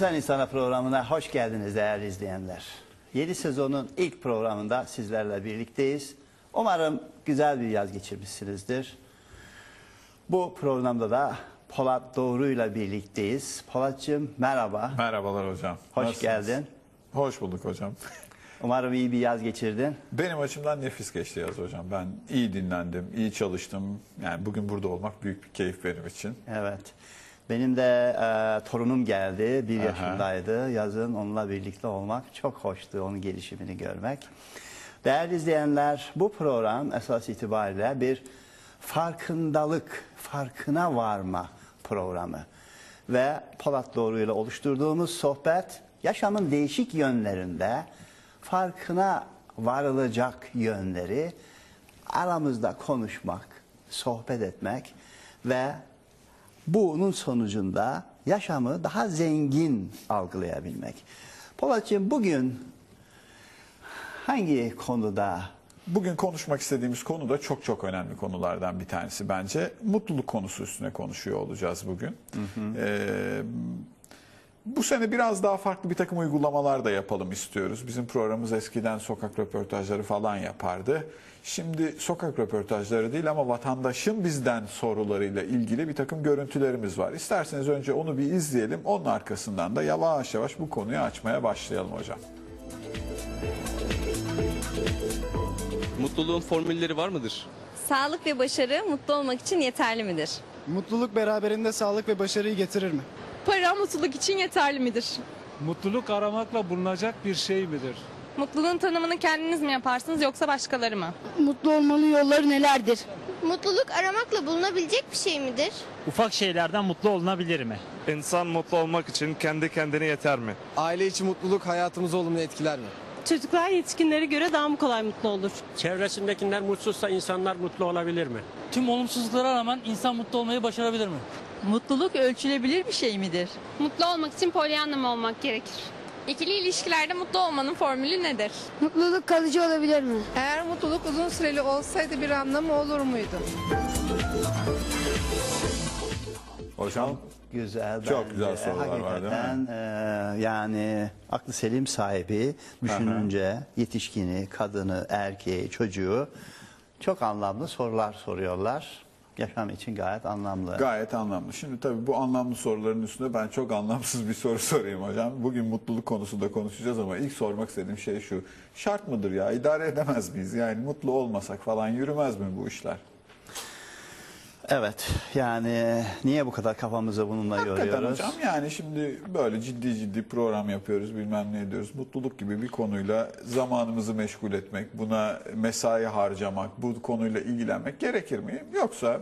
İnsan İnsana programına hoş geldiniz değerli izleyenler. Yeni sezonun ilk programında sizlerle birlikteyiz. Umarım güzel bir yaz geçirmişsinizdir. Bu programda da Polat Doğru ile birlikteyiz. Polatcığım merhaba. Merhabalar hocam. Hoş Nasılsınız? geldin. Hoş bulduk hocam. Umarım iyi bir yaz geçirdin. Benim açımdan nefis geçti yaz hocam. Ben iyi dinlendim, iyi çalıştım. Yani bugün burada olmak büyük bir keyif benim için. Evet. Benim de e, torunum geldi. Bir Aha. yaşındaydı. Yazın onunla birlikte olmak çok hoştu. Onun gelişimini görmek. Değerli izleyenler bu program esas itibariyle bir farkındalık, farkına varma programı. Ve Polat Doğru ile oluşturduğumuz sohbet yaşamın değişik yönlerinde farkına varılacak yönleri aramızda konuşmak, sohbet etmek ve bunun sonucunda yaşamı daha zengin algılayabilmek. Polatcığım bugün hangi konuda Bugün konuşmak istediğimiz konu da çok çok önemli konulardan bir tanesi bence. Mutluluk konusu üstüne konuşuyor olacağız bugün. Ee, bu sene biraz daha farklı bir takım uygulamalar da yapalım istiyoruz. Bizim programımız eskiden sokak röportajları falan yapardı. Şimdi sokak röportajları değil ama vatandaşın bizden sorularıyla ilgili bir takım görüntülerimiz var. İsterseniz önce onu bir izleyelim. Onun arkasından da yavaş yavaş bu konuyu açmaya başlayalım hocam. Mutluluğun formülleri var mıdır? Sağlık ve başarı mutlu olmak için yeterli midir? Mutluluk beraberinde sağlık ve başarıyı getirir mi? Para mutluluk için yeterli midir? Mutluluk aramakla bulunacak bir şey midir? Mutluluğun tanımını kendiniz mi yaparsınız yoksa başkaları mı? Mutlu olmanın yolları nelerdir? Mutluluk aramakla bulunabilecek bir şey midir? Ufak şeylerden mutlu olunabilir mi? İnsan mutlu olmak için kendi kendine yeter mi? Aile içi mutluluk hayatımızı olumlu etkiler mi? Çocuklar yetişkinlere göre daha mı kolay mutlu olur? Çevresindekiler mutsuzsa insanlar mutlu olabilir mi? Tüm olumsuzluklara rağmen insan mutlu olmayı başarabilir mi? Mutluluk ölçülebilir bir şey midir? Mutlu olmak için polyanlı mı olmak gerekir? İkili ilişkilerde mutlu olmanın formülü nedir? Mutluluk kalıcı olabilir mi? Eğer mutluluk uzun süreli olsaydı bir anlamı olur muydu? Hocam güzel Çok bence. güzel sorular var, değil mi? Hakikaten, e, yani aklı selim sahibi düşününce yetişkini, kadını, erkeği, çocuğu çok anlamlı sorular soruyorlar. Yaşam için gayet anlamlı. Gayet anlamlı. Şimdi tabii bu anlamlı soruların üstünde ben çok anlamsız bir soru sorayım hocam. Bugün mutluluk konusunda konuşacağız ama ilk sormak istediğim şey şu. Şart mıdır ya? İdare edemez miyiz? Yani mutlu olmasak falan yürümez mi bu işler? Evet yani niye bu kadar kafamızı bununla Hakikaten yoruyoruz? hocam yani şimdi böyle ciddi ciddi program yapıyoruz bilmem ne ediyoruz. Mutluluk gibi bir konuyla zamanımızı meşgul etmek, buna mesai harcamak, bu konuyla ilgilenmek gerekir mi? Yoksa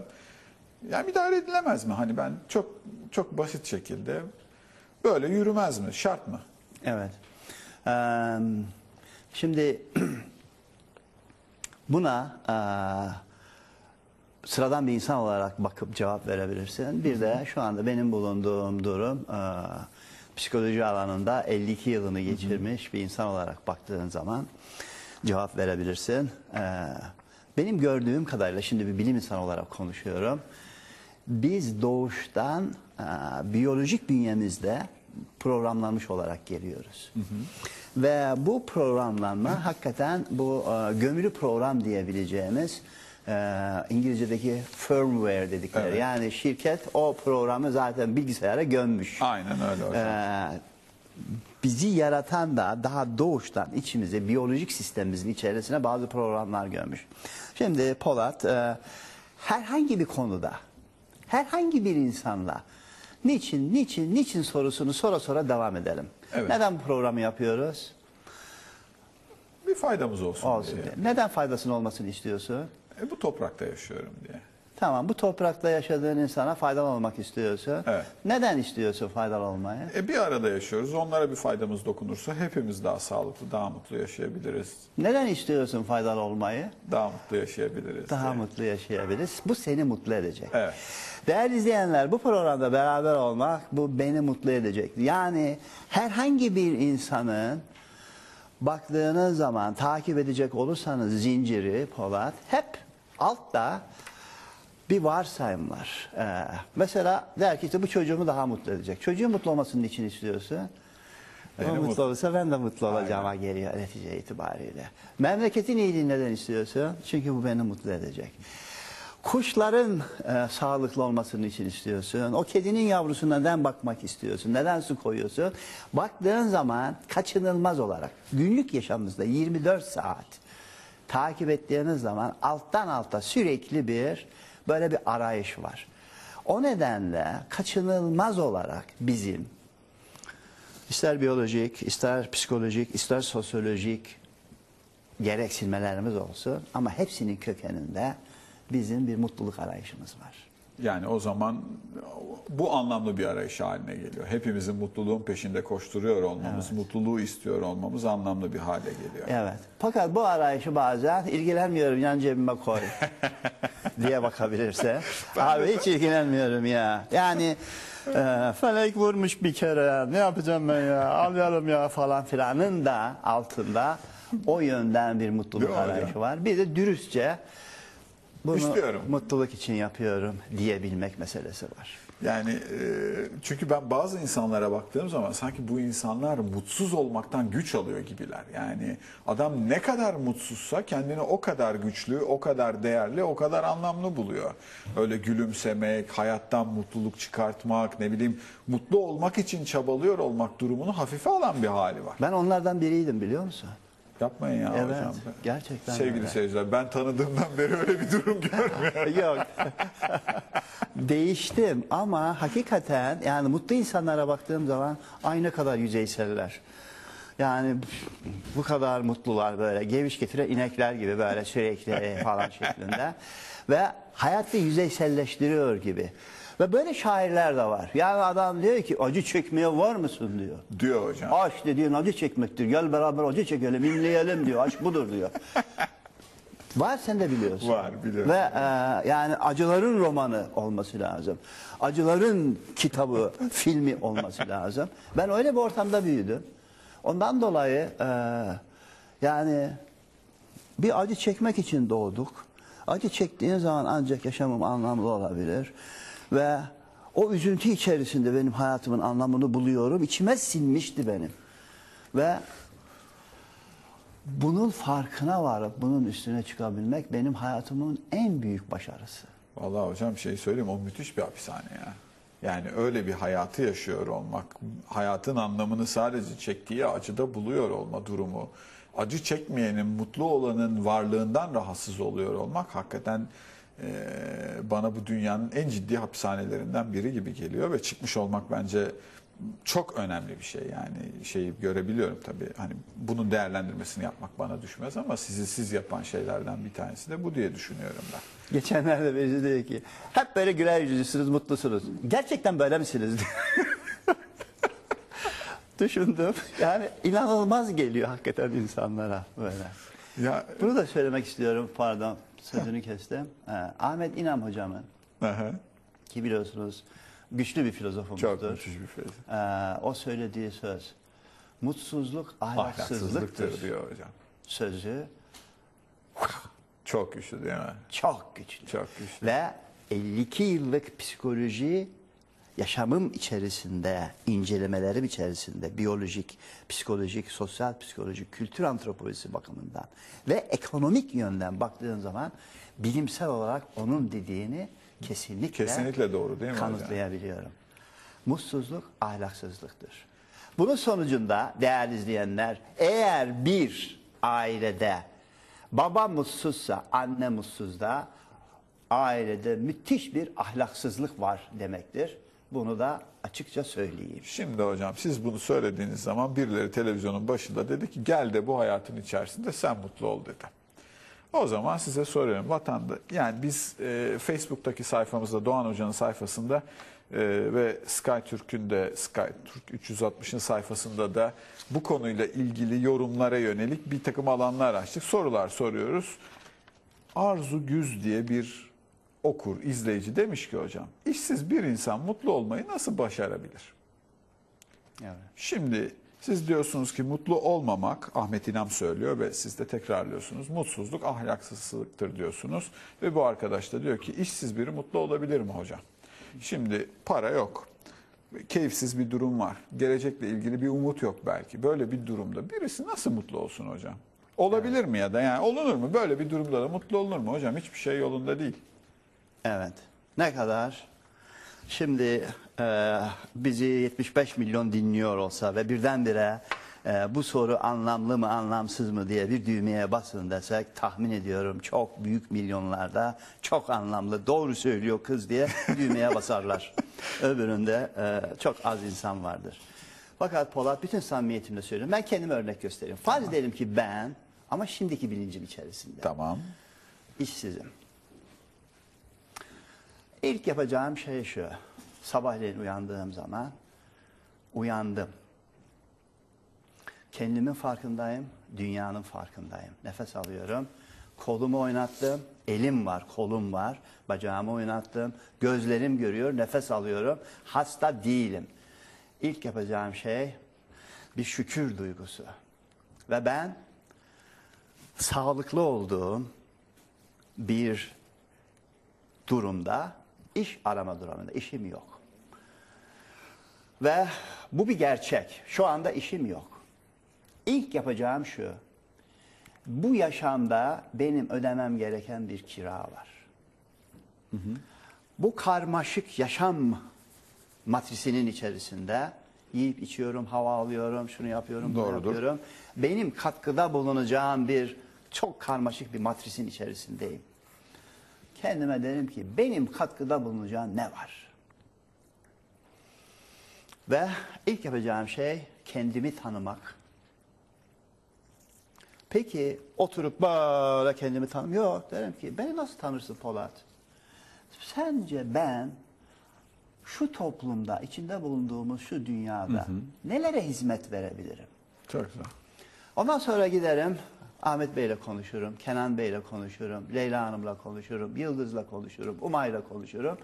yani idare edilemez mi? Hani ben çok çok basit şekilde böyle yürümez mi? Şart mı? Evet. Eee, şimdi buna eee, sıradan bir insan olarak bakıp cevap verebilirsin. Bir de şu anda benim bulunduğum durum eee, psikoloji alanında 52 yılını geçirmiş bir insan olarak baktığın zaman cevap verebilirsin. Eee, benim gördüğüm kadarıyla şimdi bir bilim insanı olarak konuşuyorum. Biz doğuştan eee, biyolojik bünyemizde programlanmış olarak geliyoruz. Ve bu programlanma hakikaten bu e, gömülü program diyebileceğimiz e, İngilizce'deki firmware dedikleri. Evet. Yani şirket o programı zaten bilgisayara gömmüş. Aynen öyle hocam. Ee, bizi yaratan da daha doğuştan içimize biyolojik sistemimizin içerisine bazı programlar görmüş. Şimdi Polat e, herhangi bir konuda herhangi bir insanla niçin niçin niçin sorusunu sonra sonra devam edelim. Evet. Neden bu programı yapıyoruz? bir faydamız olsun, Olsun diye. diye. Neden faydasının olmasını istiyorsun? E, bu toprakta yaşıyorum diye. Tamam bu toprakta yaşadığın insana faydalı olmak istiyorsun. Evet. Neden istiyorsun faydalı olmayı? E, bir arada yaşıyoruz. Onlara bir faydamız dokunursa hepimiz daha sağlıklı, daha mutlu yaşayabiliriz. Neden istiyorsun faydalı olmayı? Daha mutlu yaşayabiliriz. Daha diye. mutlu yaşayabiliriz. Bu seni mutlu edecek. Evet. Değerli izleyenler bu programda beraber olmak bu beni mutlu edecek. Yani herhangi bir insanın baktığınız zaman takip edecek olursanız zinciri Polat hep altta bir varsayım var. Ee, mesela der ki işte bu çocuğumu daha mutlu edecek. Çocuğun mutlu olmasının için istiyorsun. Beni o mutlu, mutlu- olursa ben de mutlu olacağıma geliyor netice itibariyle. Memleketin iyiliğini neden istiyorsun? Çünkü bu beni mutlu edecek. Kuşların e, sağlıklı olmasını için istiyorsun. O kedinin yavrusuna neden bakmak istiyorsun? Neden su koyuyorsun? Baktığın zaman kaçınılmaz olarak günlük yaşamımızda 24 saat takip ettiğiniz zaman alttan alta sürekli bir böyle bir arayış var. O nedenle kaçınılmaz olarak bizim ister biyolojik, ister psikolojik, ister sosyolojik gereksinmelerimiz olsun ama hepsinin kökeninde bizim bir mutluluk arayışımız var. Yani o zaman bu anlamlı bir arayış haline geliyor. Hepimizin mutluluğun peşinde koşturuyor olmamız, mutluluğu istiyor olmamız anlamlı bir hale geliyor. Evet. Fakat bu arayışı bazen ilgilenmiyorum yan cebime koy diye bakabilirse. Abi hiç ilgilenmiyorum ya. Yani e, felek vurmuş bir kere ne yapacağım ben ya alıyorum ya falan filanın da altında o yönden bir mutluluk Değil arayışı var. Bir de dürüstçe bunu İstiyorum. mutluluk için yapıyorum diyebilmek meselesi var. Yani e, çünkü ben bazı insanlara baktığım zaman sanki bu insanlar mutsuz olmaktan güç alıyor gibiler. Yani adam ne kadar mutsuzsa kendini o kadar güçlü, o kadar değerli, o kadar anlamlı buluyor. Öyle gülümsemek, hayattan mutluluk çıkartmak, ne bileyim mutlu olmak için çabalıyor olmak durumunu hafife alan bir hali var. Ben onlardan biriydim biliyor musun? Yapmayın ya Evet, hocam. gerçekten Sevgili öyle. seyirciler ben tanıdığımdan beri öyle bir durum görmüyorum. Yok. Değiştim ama hakikaten yani mutlu insanlara baktığım zaman aynı kadar yüzeyseller. Yani bu kadar mutlular böyle geviş getire inekler gibi böyle sürekli falan şeklinde. Ve hayatı yüzeyselleştiriyor gibi. Ve böyle şairler de var. Yani adam diyor ki acı çekmeye var mısın diyor. diyor hocam. Aşk dediğin acı çekmektir. Gel beraber acı çekelim, inleyelim diyor. Aşk budur diyor. Var sen de biliyorsun. Var, biliyorum. Ve e, yani acıların romanı olması lazım. Acıların kitabı, filmi olması lazım. Ben öyle bir ortamda büyüdüm. Ondan dolayı e, yani bir acı çekmek için doğduk. Acı çektiğin zaman ancak yaşamım anlamlı olabilir. Ve o üzüntü içerisinde benim hayatımın anlamını buluyorum. İçime sinmişti benim. Ve bunun farkına varıp bunun üstüne çıkabilmek benim hayatımın en büyük başarısı. Vallahi hocam şey söyleyeyim o müthiş bir hapishane ya. Yani öyle bir hayatı yaşıyor olmak, hayatın anlamını sadece çektiği acıda buluyor olma durumu, acı çekmeyenin, mutlu olanın varlığından rahatsız oluyor olmak hakikaten bana bu dünyanın en ciddi hapishanelerinden biri gibi geliyor ve çıkmış olmak bence çok önemli bir şey yani şeyi görebiliyorum tabii hani bunun değerlendirmesini yapmak bana düşmez ama sizi siz yapan şeylerden bir tanesi de bu diye düşünüyorum ben. Geçenlerde birisi dedi ki hep böyle güler yüzlüsünüz, mutlusunuz. Gerçekten böyle misiniz? Düşündüm. Yani inanılmaz geliyor hakikaten insanlara böyle. Ya Bunu da söylemek istiyorum. Pardon sözünü kestim. Ee, Ahmet İnam hocamın Aha, ki biliyorsunuz güçlü bir filozofumuzdur. çok müthiş bir feyiz. Ee, o söylediği söz mutsuzluk ahlaksızlıktır, Ahlaksızlıktır diyor hocam. sözü Çok güçlü değil mi? çok güçlü. Çok güçlü. Ve 52 yıllık psikoloji yaşamım içerisinde, incelemelerim içerisinde biyolojik, psikolojik, sosyal psikolojik, kültür antropolojisi bakımından ve ekonomik yönden baktığın zaman bilimsel olarak onun dediğini kesinlikle, Kesinlikle doğru değil mi hocam? kanıtlayabiliyorum. Mutsuzluk ahlaksızlıktır. Bunun sonucunda değerli izleyenler eğer bir ailede baba mutsuzsa anne mutsuz da ailede müthiş bir ahlaksızlık var demektir. Bunu da açıkça söyleyeyim. Şimdi hocam siz bunu söylediğiniz zaman birileri televizyonun başında dedi ki gel de bu hayatın içerisinde sen mutlu ol dedi. O zaman size soruyorum vatanda yani biz e, Facebook'taki sayfamızda Doğan Hoca'nın sayfasında e, ve SkyTürk'ün de SkyTürk 360'ın sayfasında da bu konuyla ilgili yorumlara yönelik bir takım alanlar açtık. Sorular soruyoruz. Arzu Güz diye bir okur, izleyici demiş ki hocam, işsiz bir insan mutlu olmayı nasıl başarabilir? Evet. Şimdi Siz diyorsunuz ki mutlu olmamak, Ahmet İnam söylüyor ve siz de tekrarlıyorsunuz. Mutsuzluk ahlaksızlıktır diyorsunuz. Ve bu arkadaş da diyor ki işsiz biri mutlu olabilir mi hocam? Şimdi para yok. Keyifsiz bir durum var. Gelecekle ilgili bir umut yok belki. Böyle bir durumda birisi nasıl mutlu olsun hocam? Olabilir mi ya da yani olunur mu? Böyle bir durumda da mutlu olunur mu hocam? Hiçbir şey yolunda değil. Evet. Ne kadar? Şimdi e, bizi 75 milyon dinliyor olsa ve birdenbire e, bu soru anlamlı mı anlamsız mı diye bir düğmeye basın desek tahmin ediyorum çok büyük milyonlarda çok anlamlı doğru söylüyor kız diye düğmeye basarlar. Öbüründe e, çok az insan vardır. Fakat Polat bütün samimiyetimle söylüyorum. Ben kendime örnek göstereyim. Farz edelim ki ben ama şimdiki bilincim içerisinde Tamam. işsizim. İlk yapacağım şey şu. Sabahleyin uyandığım zaman uyandım. Kendimin farkındayım, dünyanın farkındayım. Nefes alıyorum. Kolumu oynattım. Elim var, kolum var. Bacağımı oynattım. Gözlerim görüyor, nefes alıyorum. Hasta değilim. İlk yapacağım şey bir şükür duygusu. Ve ben sağlıklı olduğum bir durumda iş arama durumunda işim yok. Ve bu bir gerçek. Şu anda işim yok. İlk yapacağım şu. Bu yaşamda benim ödemem gereken bir kira var. Bu karmaşık yaşam matrisinin içerisinde yiyip içiyorum, hava alıyorum, şunu yapıyorum, bunu Doğrudur. yapıyorum. Benim katkıda bulunacağım bir çok karmaşık bir matrisin içerisindeyim. Kendime derim ki benim katkıda bulunacağım ne var? Ve ilk yapacağım şey kendimi tanımak. Peki oturup böyle kendimi tanım yok derim ki beni nasıl tanırsın Polat? Sence ben şu toplumda içinde bulunduğumuz şu dünyada nelere hizmet verebilirim? Çok güzel. Ondan sonra giderim Ahmet Bey'le konuşurum, Kenan Bey'le konuşurum, Leyla Hanım'la konuşurum, Yıldız'la konuşurum, Umay'la konuşurum.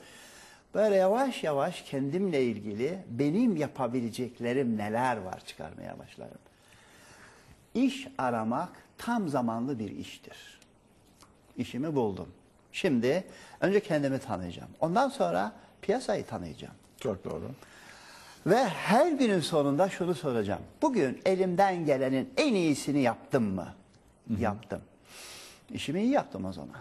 Böyle yavaş yavaş kendimle ilgili benim yapabileceklerim neler var çıkarmaya başlarım. İş aramak tam zamanlı bir iştir. İşimi buldum. Şimdi önce kendimi tanıyacağım. Ondan sonra piyasayı tanıyacağım. Çok doğru. Ve her günün sonunda şunu soracağım. Bugün elimden gelenin en iyisini yaptım mı? Yaptım. İşimi iyi yaptım o zaman.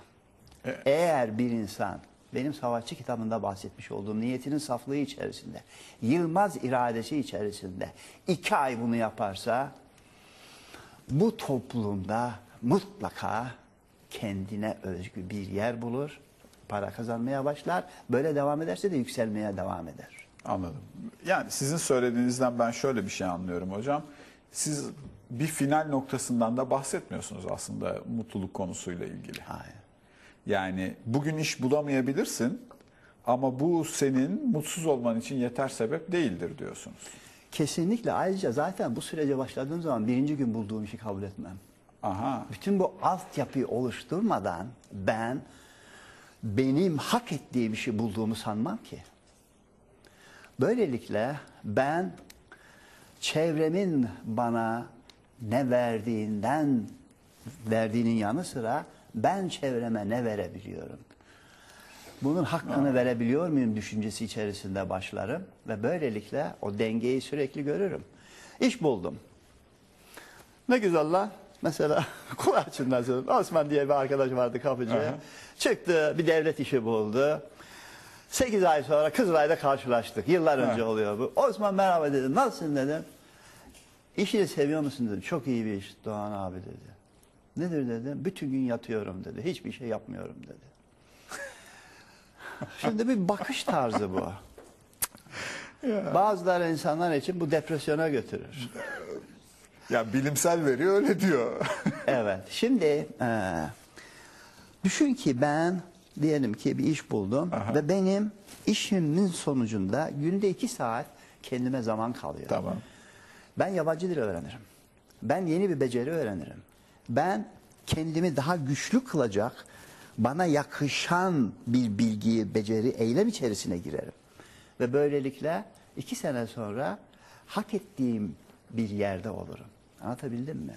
Eğer bir insan benim savaşçı kitabında bahsetmiş olduğum niyetinin saflığı içerisinde, yılmaz iradesi içerisinde iki ay bunu yaparsa bu toplumda mutlaka kendine özgü bir yer bulur, para kazanmaya başlar. Böyle devam ederse de yükselmeye devam eder. Anladım. Yani sizin söylediğinizden ben şöyle bir şey anlıyorum hocam. Siz bir final noktasından da bahsetmiyorsunuz aslında mutluluk konusuyla ilgili. Hayır. Yani bugün iş bulamayabilirsin ama bu senin mutsuz olman için yeter sebep değildir diyorsunuz. Kesinlikle. Ayrıca zaten bu sürece başladığım zaman birinci gün bulduğum işi kabul etmem. Aha. Bütün bu altyapıyı oluşturmadan ben benim hak ettiğim işi bulduğumu sanmam ki. Böylelikle ben çevremin bana ne verdiğinden verdiğinin yanı sıra ben çevreme ne verebiliyorum? Bunun hakkını verebiliyor muyum düşüncesi içerisinde başlarım ve böylelikle o dengeyi sürekli görürüm. İş buldum. Ne güzel lan. Mesela Kulaç'ından söyleyeyim. Osman diye bir arkadaş vardı kapıcı. Çıktı bir devlet işi buldu. 8 ay sonra Kızılay'da karşılaştık. Yıllar önce oluyor bu. Osman merhaba dedim. Nasılsın dedim. İşini seviyor musun dedim. Çok iyi bir iş Doğan abi dedi. Nedir dedim. Bütün gün yatıyorum dedi. Hiçbir şey yapmıyorum dedi. Şimdi bir bakış tarzı bu. Bazıları insanlar için bu depresyona götürür. Ya bilimsel veri öyle diyor. Evet. Şimdi e, düşün ki ben diyelim ki bir iş buldum ve benim işimin sonucunda günde iki saat kendime zaman kalıyor. tamam. Ben yabancı dil öğrenirim. Ben yeni bir beceri öğrenirim. Ben kendimi daha güçlü kılacak, bana yakışan bir bilgiyi, beceri, eylem içerisine girerim. Ve böylelikle iki sene sonra hak ettiğim bir yerde olurum. Anlatabildim mi?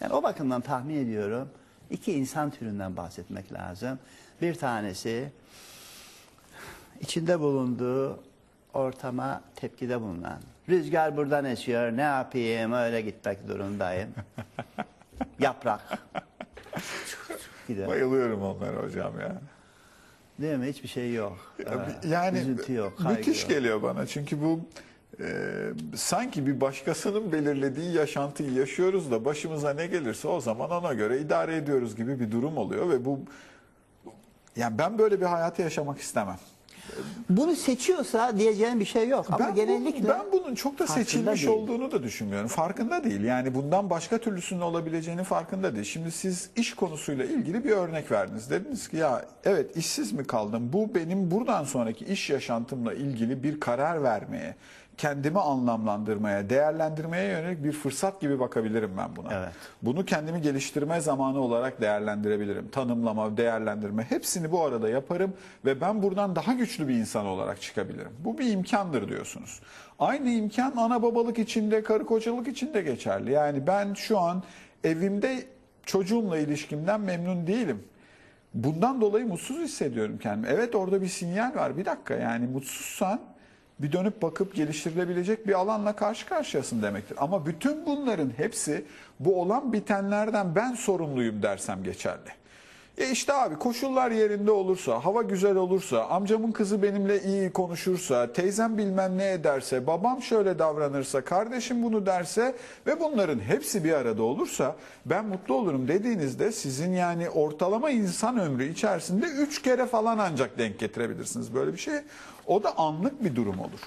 Yani o bakımdan tahmin ediyorum iki insan türünden bahsetmek lazım. Bir tanesi içinde bulunduğu ortama tepkide bulunan. Rüzgar buradan esiyor ne yapayım öyle gitmek durumdayım. Yaprak. Gider. Bayılıyorum onlara hocam ya. Değil mi? Hiçbir şey yok. Ee, Yani üzüntü yok, müthiş yok. geliyor bana. Çünkü bu e, sanki bir başkasının belirlediği yaşantıyı yaşıyoruz da başımıza ne gelirse o zaman ona göre idare ediyoruz gibi bir durum oluyor ve bu yani ben böyle bir hayatı yaşamak istemem. Bunu seçiyorsa diyeceğim bir şey yok. Ama ben, genellikle bunun, ben bunun çok da seçilmiş değil. olduğunu da düşünmüyorum. Farkında değil. Yani bundan başka türlüsünün olabileceğinin farkında değil. Şimdi siz iş konusuyla ilgili bir örnek verdiniz. Dediniz ki ya evet işsiz mi kaldım? Bu benim buradan sonraki iş yaşantımla ilgili bir karar vermeye, kendimi anlamlandırmaya, değerlendirmeye yönelik bir fırsat gibi bakabilirim ben buna. Evet. Bunu kendimi geliştirme zamanı olarak değerlendirebilirim. Tanımlama, değerlendirme hepsini bu arada yaparım ve ben buradan daha güçlü bir insan olarak çıkabilirim. Bu bir imkandır diyorsunuz. Aynı imkan ana babalık içinde, karı kocalık içinde geçerli. Yani ben şu an evimde çocuğumla ilişkimden memnun değilim. Bundan dolayı mutsuz hissediyorum kendimi. Evet orada bir sinyal var. Bir dakika yani mutsuzsan bir dönüp bakıp geliştirilebilecek bir alanla karşı karşıyasın demektir. Ama bütün bunların hepsi bu olan bitenlerden ben sorumluyum dersem geçerli. E işte abi koşullar yerinde olursa, hava güzel olursa, amcamın kızı benimle iyi konuşursa, teyzem bilmem ne ederse, babam şöyle davranırsa, kardeşim bunu derse ve bunların hepsi bir arada olursa ben mutlu olurum dediğinizde sizin yani ortalama insan ömrü içerisinde 3 kere falan ancak denk getirebilirsiniz böyle bir şey. O da anlık bir durum olur.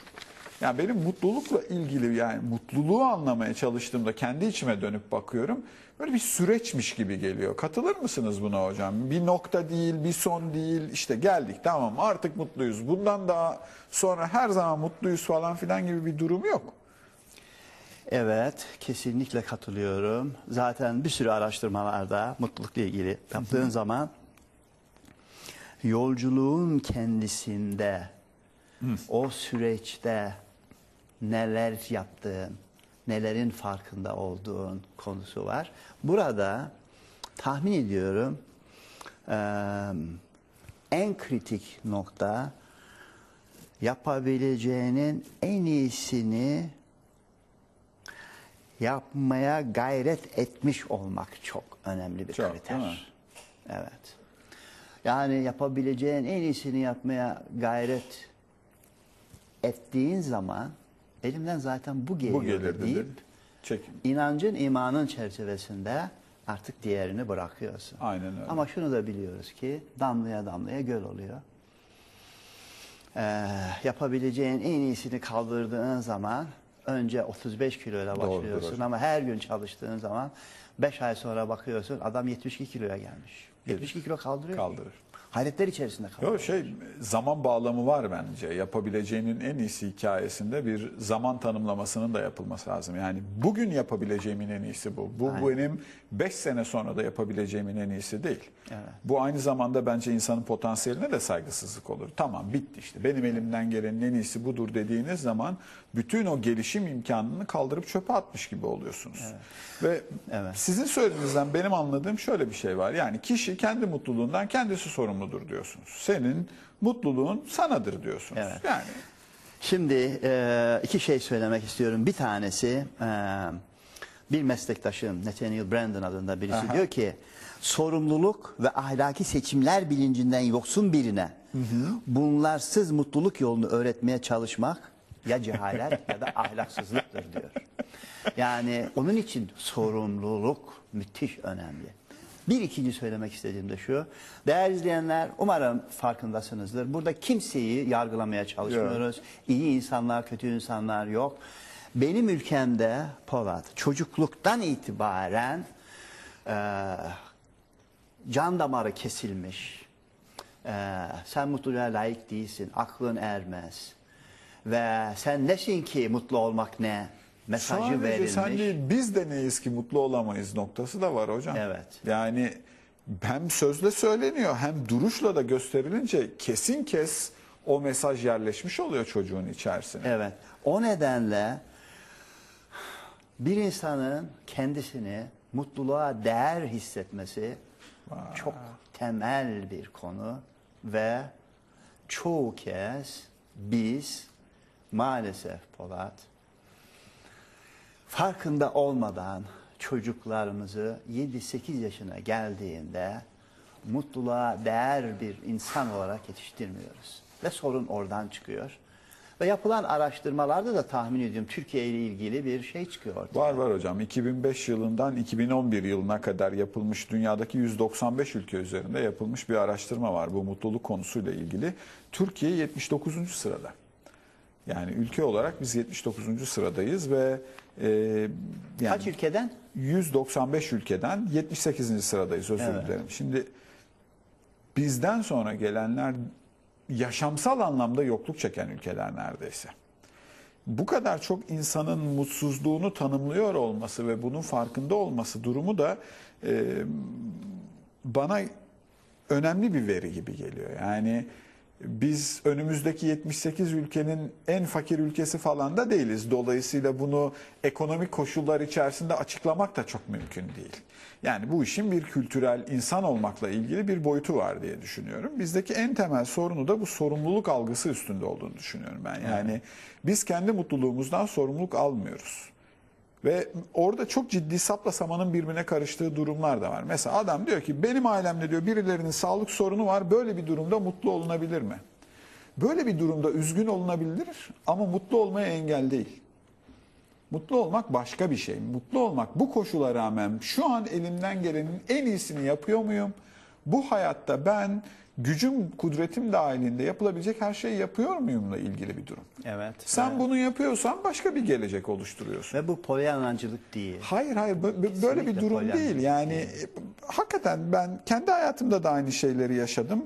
Yani benim mutlulukla ilgili yani mutluluğu anlamaya çalıştığımda kendi içime dönüp bakıyorum. Böyle bir süreçmiş gibi geliyor. Katılır mısınız buna hocam? Bir nokta değil, bir son değil. İşte geldik tamam artık mutluyuz. Bundan daha sonra her zaman mutluyuz falan filan gibi bir durum yok. Evet, kesinlikle katılıyorum. Zaten bir sürü araştırmalarda mutlulukla ilgili yaptığın zaman yolculuğun kendisinde o süreçte neler yaptığın, nelerin farkında olduğun konusu var. Burada tahmin ediyorum en kritik nokta yapabileceğinin en iyisini yapmaya gayret etmiş olmak çok önemli bir Çok, kriter. Evet. Yani yapabileceğin en iyisini yapmaya gayret ettiğin zaman elimden zaten bu geliyor Bu gelir deyip dedi. Çekin. inancın imanın çerçevesinde artık diğerini bırakıyorsun. Aynen öyle. Ama şunu da biliyoruz ki damlaya damlaya göl oluyor. Ee, yapabileceğin en iyisini kaldırdığın zaman önce 35 kiloyla Doğrudur başlıyorsun hocam. ama her gün çalıştığın zaman 5 ay sonra bakıyorsun adam 72 kiloya gelmiş. 72 kilo kaldırıyor. Kaldırır. Hayretler içerisinde kalıyor. Yok şey zaman bağlamı var bence. Yapabileceğinin en iyisi hikayesinde bir zaman tanımlamasının da yapılması lazım. Yani bugün yapabileceğimin en iyisi bu. Bu Aynen. benim 5 sene sonra da yapabileceğimin en iyisi değil. Evet. Bu aynı zamanda bence insanın potansiyeline de saygısızlık olur. Tamam bitti işte. Benim elimden gelenin en iyisi budur dediğiniz zaman bütün o gelişim imkanını kaldırıp çöpe atmış gibi oluyorsunuz. Ve Evet. Sizin söylediğinizden benim anladığım şöyle bir şey var. Yani kişi kendi mutluluğundan kendisi sorumludur diyorsunuz. Senin mutluluğun sanadır diyorsunuz. Evet. Yani Şimdi e, iki şey söylemek istiyorum. Bir tanesi e, bir meslektaşım Nathaniel Brandon adında birisi Aha. diyor ki sorumluluk ve ahlaki seçimler bilincinden yoksun birine bunlarsız mutluluk yolunu öğretmeye çalışmak ya cehalet ya da ahlaksızlıktır diyor. Yani onun için sorumluluk müthiş önemli. Bir ikinci söylemek istediğim de şu. Değerli izleyenler umarım farkındasınızdır. Burada kimseyi yargılamaya çalışmıyoruz. İyi insanlar, kötü insanlar yok. Benim ülkemde Polat çocukluktan itibaren eee, can damarı kesilmiş. Eee, sen mutluluğa layık değilsin, aklın ermez. Ve sen nesin ki mutlu olmak ne? Mesajı sadece verilmiş. sen değil biz de neyiz ki mutlu olamayız noktası da var hocam. Evet. Yani hem sözle söyleniyor hem duruşla da gösterilince kesin kes o mesaj yerleşmiş oluyor çocuğun içerisine. Evet. O nedenle Bir insanın kendisini mutluluğa değer hissetmesi çok temel bir konu ve çoğu kez biz maalesef Polat farkında olmadan çocuklarımızı 7-8 yaşına geldiğinde mutluluğa değer bir insan olarak yetiştirmiyoruz. Ve sorun oradan çıkıyor. Ve yapılan araştırmalarda da tahmin ediyorum Türkiye ile ilgili bir şey çıkıyor ortaya. Var var hocam. 2005 yılından 2011 yılına kadar yapılmış dünyadaki 195 ülke üzerinde yapılmış bir araştırma var bu mutluluk konusuyla ilgili. Türkiye 79. sırada. Yani ülke olarak biz 79. sıradayız ve e, yani Kaç ülkeden? 195 ülkeden 78. sıradayız özür Evet. dilerim. Şimdi bizden sonra gelenler yaşamsal anlamda yokluk çeken ülkeler neredeyse. Bu kadar çok insanın mutsuzluğunu tanımlıyor olması ve bunun farkında olması durumu da e, bana önemli bir veri gibi geliyor. Yani biz önümüzdeki 78 ülkenin en fakir ülkesi falan da değiliz. Dolayısıyla bunu ekonomik koşullar içerisinde açıklamak da çok mümkün değil. Yani bu işin bir kültürel insan olmakla ilgili bir boyutu var diye düşünüyorum. Bizdeki en temel sorunu da bu sorumluluk algısı üstünde olduğunu düşünüyorum ben. Yani biz kendi mutluluğumuzdan sorumluluk almıyoruz. Ve orada çok ciddi sapla samanın birbirine karıştığı durumlar da var. Mesela adam diyor ki benim ailemde diyor birilerinin sağlık sorunu var. Böyle bir durumda mutlu olunabilir mi? Böyle bir durumda üzgün olunabilir ama mutlu olmaya engel değil. Mutlu olmak başka bir şey. Mutlu olmak bu koşula rağmen şu an elimden gelenin en iyisini yapıyor muyum? Bu hayatta ben gücüm, kudretim dahilinde yapılabilecek her şeyi yapıyor muyumla ilgili bir durum. Evet. Sen Evet. bunu yapıyorsan başka bir gelecek oluşturuyorsun. Ve bu polyanancılık değil. Hayır hayır bö- böyle bir Kesinlikle durum değil. Yani şey. e, hakikaten ben kendi hayatımda da aynı şeyleri yaşadım.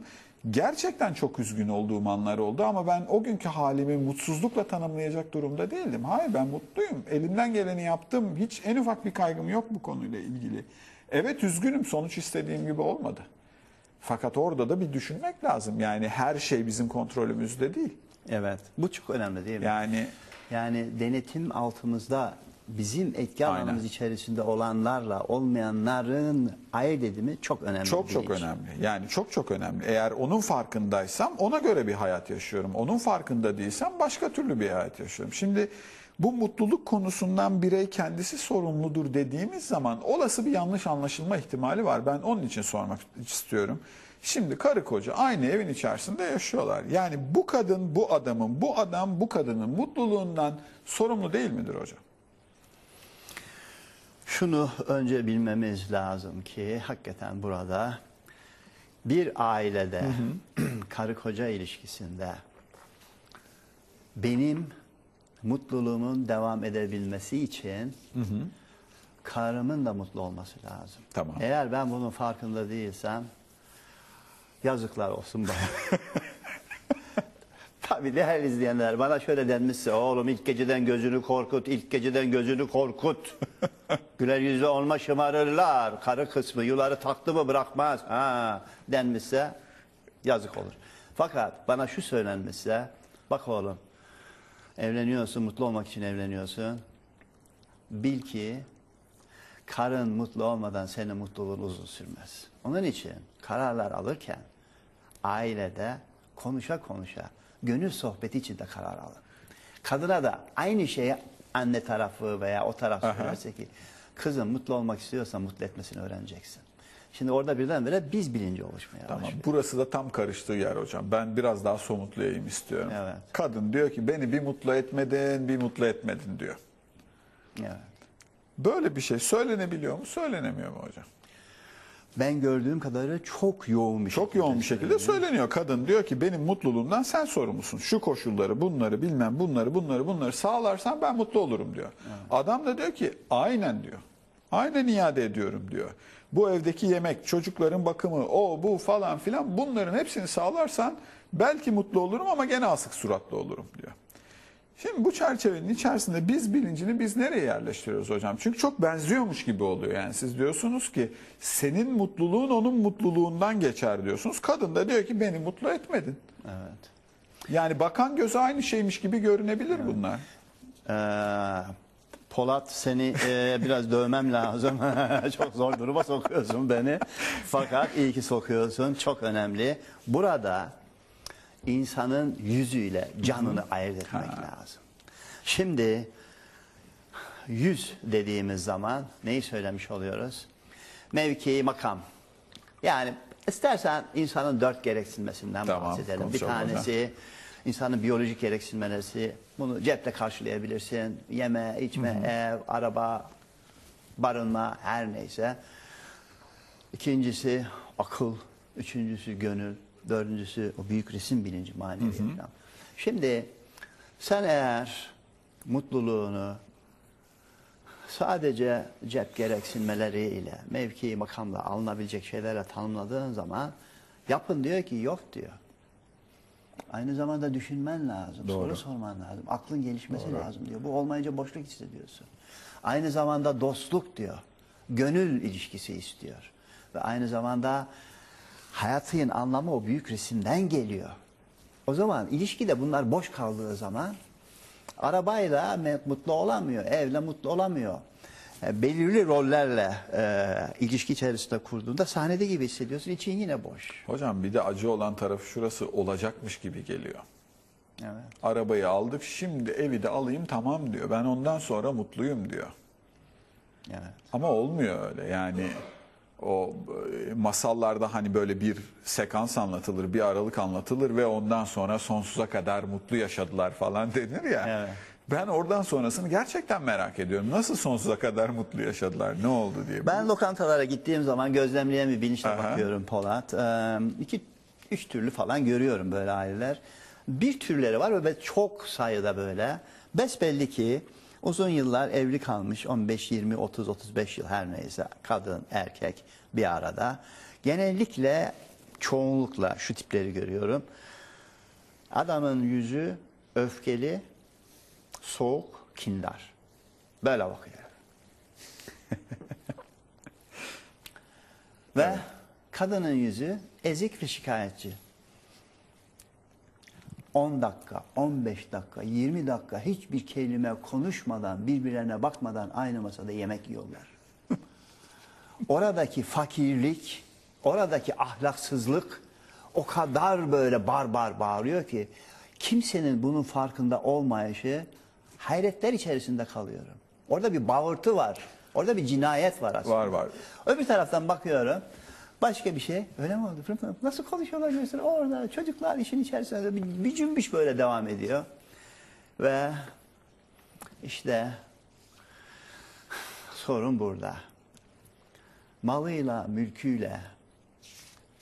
Gerçekten çok üzgün olduğum anlar oldu ama ben o günkü halimi mutsuzlukla tanımlayacak durumda değildim. Hayır ben mutluyum. Elimden geleni yaptım. Hiç en ufak bir kaygım yok bu konuyla ilgili. Evet üzgünüm. Sonuç istediğim gibi olmadı. Fakat orada da bir düşünmek lazım. Yani her şey bizim kontrolümüzde değil. Evet. Bu çok önemli değil mi? Yani Yani denetim altımızda bizim etki alanımız içerisinde olanlarla olmayanların ayırt edimi çok önemli. Çok çok iş. önemli. Yani çok çok önemli. Eğer onun farkındaysam ona göre bir hayat yaşıyorum. Onun farkında değilsem başka türlü bir hayat yaşıyorum. Şimdi bu mutluluk konusundan birey kendisi sorumludur dediğimiz zaman olası bir yanlış anlaşılma ihtimali var. Ben onun için sormak istiyorum. Şimdi karı koca aynı evin içerisinde yaşıyorlar. Yani bu kadın bu adamın, bu adam bu kadının mutluluğundan sorumlu değil midir hocam? Şunu önce bilmemiz lazım ki hakikaten burada bir ailede karı koca ilişkisinde benim mutluluğumun devam edebilmesi için karımın da mutlu olması lazım. Tamam. Eğer ben bunun farkında değilsem yazıklar olsun bana. Tabii değerli izleyenler bana şöyle denmişse oğlum ilk geceden gözünü korkut, ilk geceden gözünü korkut. Güler yüzlü olma şımarırlar. Karı kısmı yuları taktı mı bırakmaz. Ha, denmişse yazık olur. Fakat bana şu söylenmişse bak oğlum evleniyorsun mutlu olmak için evleniyorsun. Bil ki karın mutlu olmadan senin mutluluğun uzun sürmez. Onun için kararlar alırken ailede konuşa konuşa gönül sohbeti içinde karar alın. Kadına da aynı şeyi anne tarafı veya o taraf söylerse ki kızım mutlu olmak istiyorsan mutlu etmesini öğreneceksin. Şimdi orada birdenbire biz bilinci oluşmaya Tamam. başlıyor. Burası da tam karıştığı yer hocam. Ben biraz daha somutlayayım istiyorum. Evet. Kadın diyor ki beni bir mutlu etmedin, bir mutlu etmedin diyor. Evet. Böyle bir şey söylenebiliyor mu, söylenemiyor mu hocam? Ben gördüğüm kadarıyla çok yoğun bir Çok şekilde yoğun bir şekilde söyleniyor. Kadın diyor ki benim mutluluğumdan sen sorumlusun. Şu koşulları, bunları, bilmem bunları, bunları, bunları sağlarsan ben mutlu olurum diyor. Adam da diyor ki aynen diyor. Aynen iade ediyorum diyor. Bu evdeki yemek, çocukların bakımı, o bu falan filan bunların hepsini sağlarsan belki mutlu olurum ama gene asık suratlı olurum diyor. Şimdi bu çerçevenin içerisinde biz bilincini biz nereye yerleştiriyoruz hocam? Çünkü çok benziyormuş gibi oluyor. Yani siz diyorsunuz ki senin mutluluğun onun mutluluğundan geçer diyorsunuz. Kadın da diyor ki beni mutlu etmedin. Evet. Yani bakan göze aynı şeymiş gibi görünebilir bunlar. Ee, Polat seni e, biraz dövmem lazım. Çok zor duruma sokuyorsun beni. Fakat iyi ki sokuyorsun. Çok önemli. Burada insanın yüzüyle canını ayırt etmek lazım. Şimdi yüz dediğimiz zaman neyi söylemiş oluyoruz? Mevki, makam. Yani istersen insanın dört gereksinmesinden Tamam, bahsedelim. Bir konuşalım hocam. tanesi insanın biyolojik gereksinmesi. Bunu cepte karşılayabilirsin. Yeme, içme, ev, araba, barınma her neyse. İkincisi akıl. Üçüncüsü gönül. Dördüncüsü o büyük resim bilinci manevi yaşam. Şimdi sen eğer mutluluğunu sadece cep gereksinmeleriyle, mevki makamla alınabilecek şeylerle tanımladığın zaman yapın diyor ki yok diyor. Aynı zamanda düşünmen lazım, Doğru. soru sorman lazım, aklın gelişmesi lazım diyor. Bu olmayınca boşluk hissediyorsun. Aynı zamanda dostluk diyor, gönül ilişkisi istiyor. Ve aynı zamanda hayatın anlamı o büyük resimden geliyor. O zaman ilişkide bunlar boş kaldığı zaman arabayla mutlu olamıyor, evle mutlu olamıyor. E, belirli rollerle e, ilişki içerisinde kurduğunda sahnede gibi hissediyorsun, için yine boş. Hocam bir de acı olan tarafı şurası olacakmış gibi geliyor. Evet. Arabayı aldık şimdi evi de alayım tamam diyor. Ben ondan sonra mutluyum diyor. Evet. Ama olmuyor öyle yani o e, masallarda hani böyle bir sekans anlatılır, bir aralık anlatılır ve ondan sonra sonsuza kadar mutlu yaşadılar falan denir ya. Evet. Ben oradan sonrasını gerçekten merak ediyorum. Nasıl sonsuza kadar mutlu yaşadılar? Ne oldu diye. Ben lokantalara gittiğim zaman gözlemleyen bir bilinçle Aha. bakıyorum Polat. Ee, iki, üç türlü falan görüyorum böyle aileler. Bir türleri var ve çok sayıda böyle. Besbelli ki uzun yıllar evli kalmış 15, 20, 30, 35 yıl her neyse kadın, erkek bir arada. Genellikle çoğunlukla şu tipleri görüyorum. Adamın yüzü öfkeli, soğuk, kindar. Böyle bakıyor. Ve kadının yüzü ezik ve şikayetçi. 10 dakika, 15 dakika, 20 dakika hiçbir kelime konuşmadan, birbirlerine bakmadan aynı masada yemek yiyorlar. Oradaki fakirlik, oradaki ahlaksızlık o kadar böyle barbar bağırıyor ki kimsenin bunun farkında olmayışı hayretler içerisinde kalıyorum. Orada bir bağırtı var. Orada bir cinayet var aslında. Var, var. Öbür taraftan bakıyorum. Başka bir şey. Öyle mi oldu? Nasıl konuşuyorlar mesela? Orada çocuklar işin içerisinde bir, bir cümbüş böyle devam ediyor. Ve işte sorun burada. Malıyla, mülküyle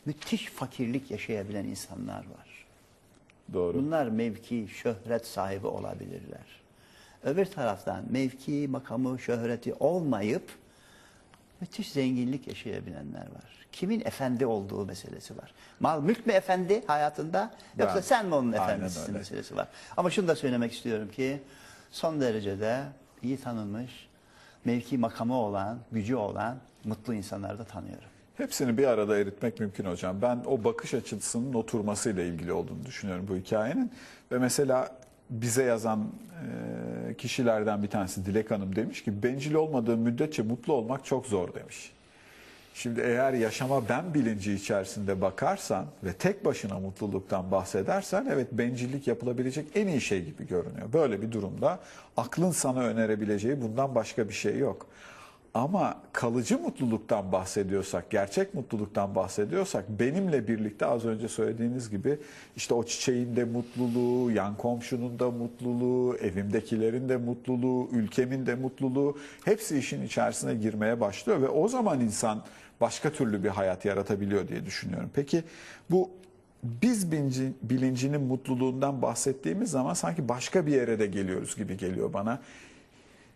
müthiş fakirlik yaşayabilen insanlar var. Doğru. Bunlar mevki, şöhret sahibi olabilirler. Öbür taraftan mevki, makamı, şöhreti olmayıp müthiş zenginlik yaşayabilenler var. Kimin efendi olduğu meselesi var. Mal mülk mü efendi hayatında yoksa Ben- sen mi onun efendisisin meselesi var. Ama şunu da söylemek istiyorum ki son derecede iyi tanınmış, mevki makamı olan, gücü olan mutlu insanları da tanıyorum. Hepsini bir arada eritmek mümkün hocam. Ben o bakış açısının oturmasıyla ilgili olduğunu düşünüyorum bu hikayenin. Ve mesela bize yazan e, kişilerden bir tanesi Dilek Hanım demiş ki bencil olmadığı müddetçe mutlu olmak çok zor demiş. Şimdi eğer yaşama ben bilinci içerisinde bakarsan ve tek başına mutluluktan bahsedersen evet bencillik yapılabilecek en iyi şey gibi görünüyor. Böyle bir durumda aklın sana önerebileceği bundan başka bir şey yok. Ama kalıcı mutluluktan bahsediyorsak, gerçek mutluluktan bahsediyorsak benimle birlikte az önce söylediğiniz gibi işte o çiçeğin de mutluluğu, yan komşunun da mutluluğu, evimdekilerin de mutluluğu, ülkemin de mutluluğu hepsi işin içerisine girmeye başlıyor ve o zaman insan başka türlü bir hayat yaratabiliyor diye düşünüyorum. Peki bu biz bilinci, bilincinin mutluluğundan bahsettiğimiz zaman sanki başka bir yere de geliyoruz gibi geliyor bana.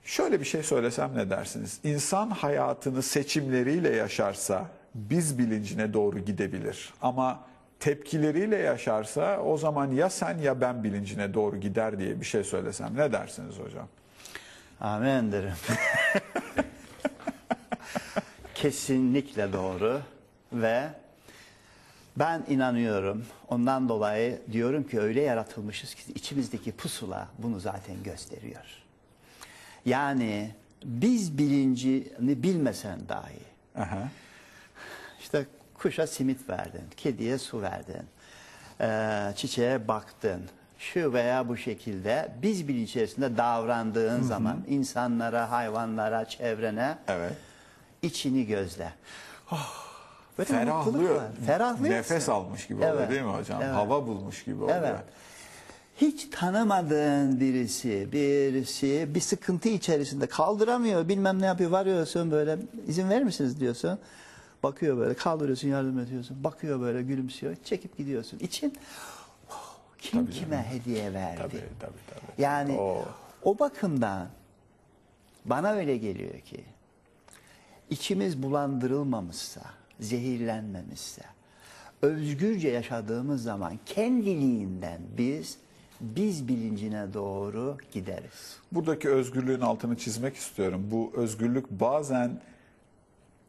Şöyle bir şey söylesem ne dersiniz? İnsan hayatını seçimleriyle yaşarsa biz bilincine doğru gidebilir. Ama tepkileriyle yaşarsa o zaman ya sen ya ben bilincine doğru gider diye bir şey söylesem ne dersiniz hocam? Amin derim. Kesinlikle doğru ve ben inanıyorum. Ondan dolayı diyorum ki öyle yaratılmışız ki içimizdeki pusula bunu zaten gösteriyor. Yani biz bilincini bilmesen dahi Aha. işte kuşa simit verdin, kediye su verdin, eee, çiçeğe baktın. Şu veya bu şekilde biz bilinç içerisinde davrandığın zaman insanlara, hayvanlara, çevrene Evet. içini gözle. Mutluluk Ferahlıyor. Ferahlıyorsun. Nefes almış gibi oluyor Evet, değil mi hocam? evet. Hava bulmuş gibi oluyor. Evet. Hiç tanımadığın birisi, birisi bir sıkıntı içerisinde kaldıramıyor, bilmem ne yapıyor, varıyorsun böyle izin verir misiniz diyorsun. Bakıyor böyle, kaldırıyorsun, yardım ediyorsun. Bakıyor böyle, gülümsüyor, çekip gidiyorsun. İçin "Oh, kim Tabii kime hediye verdi? Tabii tabii tabii. Yani O. o bakımdan bana öyle geliyor ki içimiz bulandırılmamışsa, zehirlenmemişse, özgürce yaşadığımız zaman kendiliğinden biz biz bilincine doğru gideriz. Buradaki özgürlüğün altını çizmek istiyorum. Bu özgürlük bazen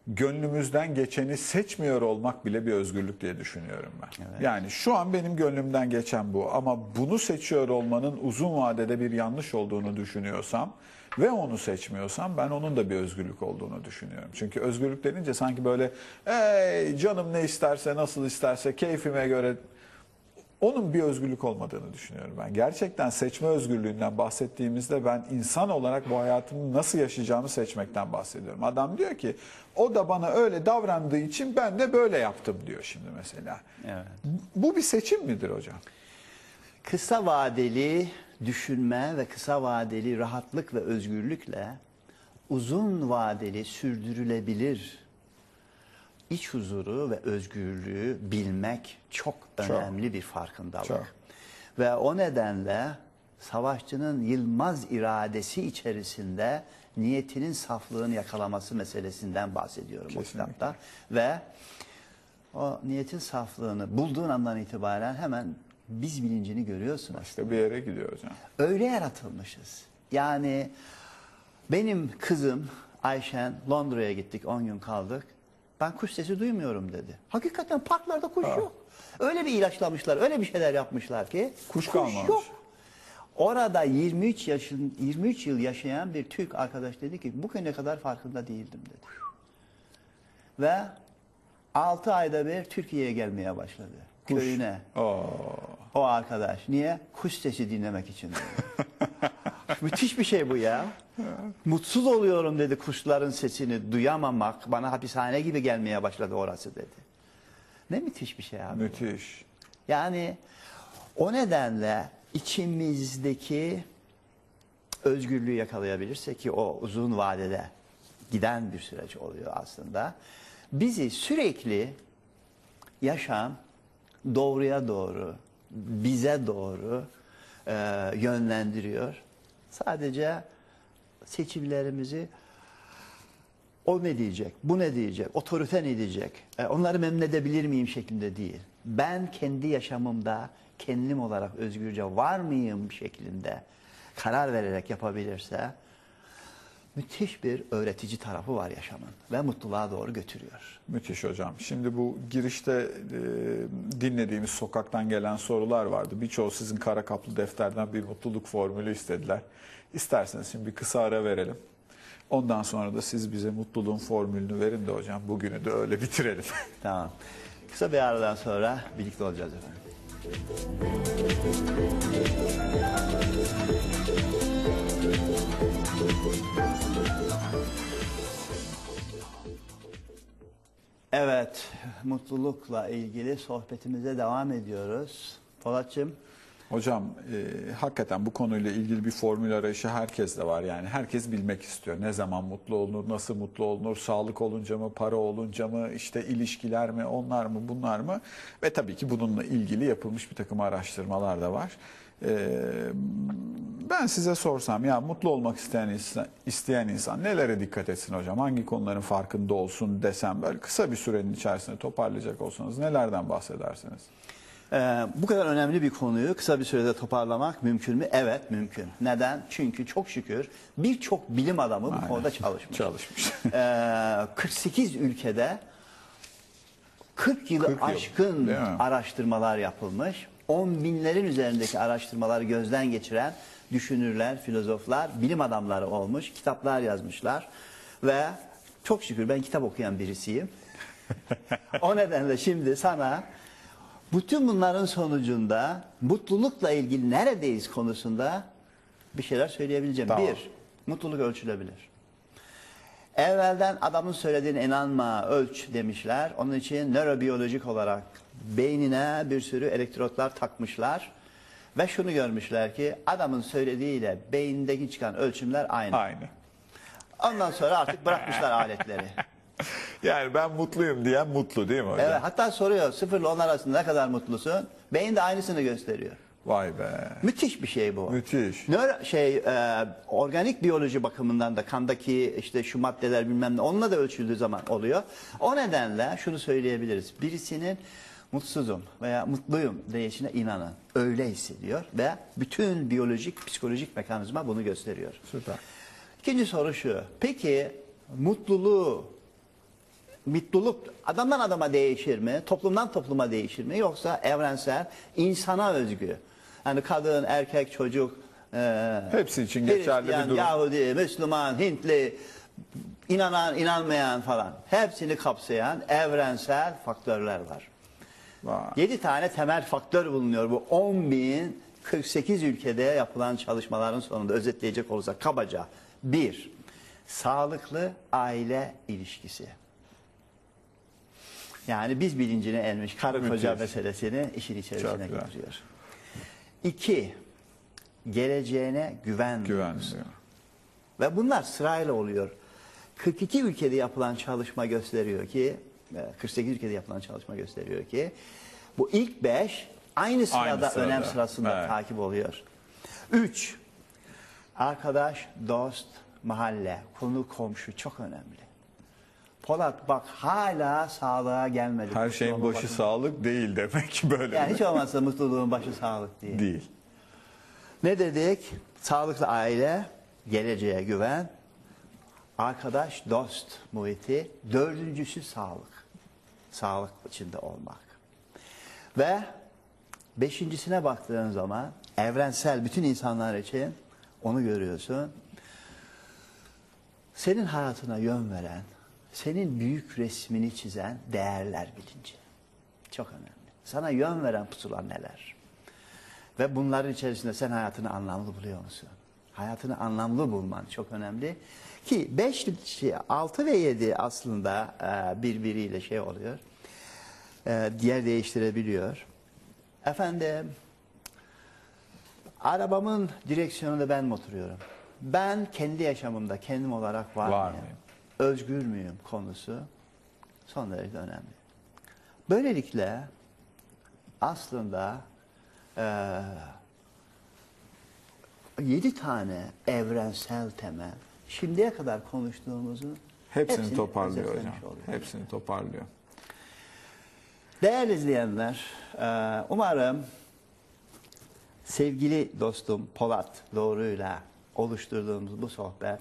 gönlümüzden geçeni seçmiyor olmak bile bir özgürlük diye düşünüyorum ben. Yani şu an benim gönlümden geçen bu ama bunu seçiyor olmanın uzun vadede bir yanlış olduğunu düşünüyorsam ve onu seçmiyorsam ben onun da bir özgürlük olduğunu düşünüyorum. Çünkü özgürlük denince sanki böyle Ey, canım ne isterse nasıl isterse keyfime göre onun bir özgürlük olmadığını düşünüyorum ben. Gerçekten seçme özgürlüğünden bahsettiğimizde ben insan olarak bu hayatımı nasıl yaşayacağımı seçmekten bahsediyorum. Adam diyor ki o da bana öyle davrandığı için ben de böyle yaptım diyor şimdi mesela. Evet. Bu bir seçim midir hocam? Kısa vadeli düşünme ve kısa vadeli rahatlık ve özgürlükle uzun vadeli sürdürülebilir iç huzuru ve özgürlüğü bilmek çok önemli bir farkındalık. Çok. Ve o nedenle savaşçının yılmaz iradesi içerisinde niyetinin saflığını yakalaması meselesinden bahsediyorum Kesinlikle. kitapta. Ve o niyetin saflığını bulduğun andan itibaren hemen biz bilincini görüyorsun aslında. İşte bir yere gidiyor hocam. Öyle yaratılmışız. Yani benim kızım Ayşen Londra'ya gittik 10 gün kaldık. Ben kuş sesi duymuyorum dedi. Hakikaten parklarda kuş yok. Öyle bir ilaçlamışlar, öyle bir şeyler yapmışlar ki Kuş kalmamış. yok. Orada 23 yaşın 23 yıl yaşayan bir Türk arkadaş dedi ki bugüne kadar farkında değildim dedi. Ve 6 ayda bir Türkiye'ye gelmeye başladı. Köyüne. Oo. O arkadaş. Niye? Kuş sesi dinlemek için. Müthiş bir şey bu ya. Mutsuz oluyorum dedi kuşların sesini duyamamak. Bana hapishane gibi gelmeye başladı orası dedi. Ne müthiş bir şey abi. Müthiş. Yani o nedenle içimizdeki özgürlüğü yakalayabilirsek ki o uzun vadede giden bir süreç oluyor aslında. Bizi sürekli yaşam doğruya doğru, bize doğru e, yönlendiriyor. Sadece seçimlerimizi o ne diyecek, bu ne diyecek, otorite ne diyecek, e, onları memnun edebilir miyim şeklinde değil. Ben kendi yaşamımda kendim olarak özgürce var mıyım şeklinde karar vererek yapabilirse müthiş bir öğretici tarafı var yaşamın ve mutluluğa doğru götürüyor. Müthiş hocam. Şimdi bu girişte e, dinlediğimiz sokaktan gelen sorular vardı. Birçoğu sizin kara kaplı defterden bir mutluluk formülü istediler. İsterseniz şimdi bir kısa ara verelim. Ondan sonra da siz bize mutluluğun formülünü verin de hocam bugünü de öyle bitirelim. Tamam. Kısa bir aradan sonra birlikte olacağız efendim. Evet, mutlulukla ilgili sohbetimize devam ediyoruz. Polatçım, Hocam e, hakikaten bu konuyla ilgili bir formül arayışı herkes de var. Yani herkes bilmek istiyor. Ne zaman mutlu olunur, nasıl mutlu olunur, sağlık olunca mı, para olunca mı, işte ilişkiler mi, onlar mı, bunlar mı? Ve tabii ki bununla ilgili yapılmış bir takım araştırmalar da var. E, ben size sorsam ya mutlu olmak isteyen insan, isteyen insan nelere dikkat etsin hocam? Hangi konuların farkında olsun desem böyle kısa bir sürenin içerisinde toparlayacak olsanız nelerden bahsedersiniz? Ee, bu kadar önemli bir konuyu kısa bir sürede toparlamak mümkün mü? Evet mümkün. Neden? Çünkü çok şükür birçok bilim adamı bu Aynen. konuda çalışmış. Çalışmış. Ee, 48 ülkede 40 yılı 40 yıl, aşkın araştırmalar yapılmış On binlerin üzerindeki araştırmaları gözden geçiren düşünürler, filozoflar, bilim adamları olmuş, kitaplar yazmışlar. Ve çok şükür ben kitap okuyan birisiyim. o nedenle şimdi sana bütün bunların sonucunda mutlulukla ilgili neredeyiz konusunda bir şeyler söyleyebileceğim. Tamam. Bir, mutluluk ölçülebilir. Evvelden adamın söylediğine inanma, ölç demişler. Onun için nörobiyolojik olarak beynine bir sürü elektrotlar takmışlar. Ve şunu görmüşler ki adamın söylediğiyle beyindeki çıkan ölçümler aynı. Aynı. Ondan sonra artık bırakmışlar aletleri. Yani ben mutluyum diyen mutlu değil mi hocam? Evet, hatta soruyor 0 ile 10 arasında ne kadar mutlusun? Beyin de aynısını gösteriyor. Vay be. Müthiş bir şey bu. Müthiş. Nöro, şey e, organik biyoloji bakımından da kandaki işte şu maddeler bilmem ne onunla da ölçüldüğü zaman oluyor. O nedenle şunu söyleyebiliriz. Birisinin mutsuzum veya mutluyum deyişine inanın. Öyle hissediyor ve bütün biyolojik, psikolojik mekanizma bunu gösteriyor. Süper. İkinci soru şu. Peki mutluluğu mutluluk adamdan adama değişir mi? Toplumdan topluma değişir mi? Yoksa evrensel, insana özgü. Yani kadın, erkek, çocuk, e, Hepsi için geçerli bir durum. Yahudi, Müslüman, Hintli, inanan, inanmayan falan. Hepsini kapsayan evrensel faktörler var. Vay. 7 tane temel faktör bulunuyor bu 10 bin 48 ülkede yapılan çalışmaların sonunda özetleyecek olursak kabaca. Bir, sağlıklı aile ilişkisi. Yani biz bilincine ermiş karı koca Müthiş. meselesini işin Çok içerisine güzel. getiriyor. İki, geleceğine güven. Güven duygusu. diyor. Ve bunlar sırayla oluyor. 42 ülkede yapılan çalışma gösteriyor ki, 48 ülkede yapılan çalışma gösteriyor ki, bu ilk 5 aynı sırada, sırada, önem sırasında evet. takip oluyor. 3. Arkadaş, dost, mahalle, konu, komşu çok önemli. Polat bak hala sağlığa gelmedi. Her şeyin başı bakın. sağlık değil demek ki böyle. Yani mi? hiç olmazsa mutluluğun başı sağlık değil. Değil. Ne dedik? Sağlıklı aile, geleceğe güven, arkadaş, dost muhiti. Dördüncüsü sağlık. Sağlık içinde olmak. Ve beşincisine baktığın zaman evrensel bütün insanlar için onu görüyorsun. Senin hayatına yön veren, senin büyük resmini çizen değerler bilinci. Çok önemli. Sana yön veren pusular neler? Ve bunların içerisinde sen hayatını anlamlı buluyor musun? Hayatını anlamlı bulman çok önemli. Ki 5, şey, 6 ve 7 aslında e, birbiriyle şey oluyor. E, diğer değiştirebiliyor. Efendim, arabamın direksiyonunda ben mi oturuyorum? Ben kendi yaşamımda kendim olarak var, Var mıyım? mıyım? Özgür müyüm konusu son derece önemli. Böylelikle aslında eee yedi tane evrensel temel şimdiye kadar konuştuğumuzun Hepsini, toparlıyor hocam. oluyor. Hepsini toparlıyor. Değerli izleyenler, eee, umarım sevgili dostum Polat Doğru'yla oluşturduğumuz bu sohbet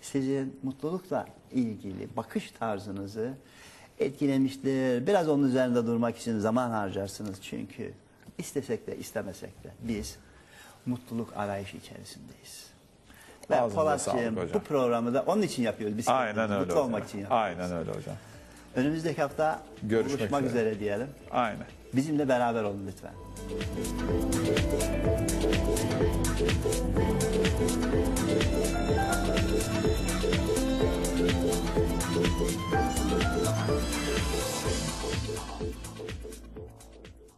sizin mutlulukla ilgili bakış tarzınızı etkilemiştir. Biraz onun üzerinde durmak için zaman harcarsınız çünkü istesek de istemesek de biz mutluluk arayışı içerisindeyiz. Ve Ağzınıza Polatcığım sağlık hocam. bu programı da onun için yapıyoruz. Biz Aynen öyle mutlu hocam. olmak için yapıyoruz. Aynen öyle hocam. Önümüzdeki hafta Görüşmek buluşmak üzere. üzere diyelim. Aynen. Bizimle beraber olun lütfen.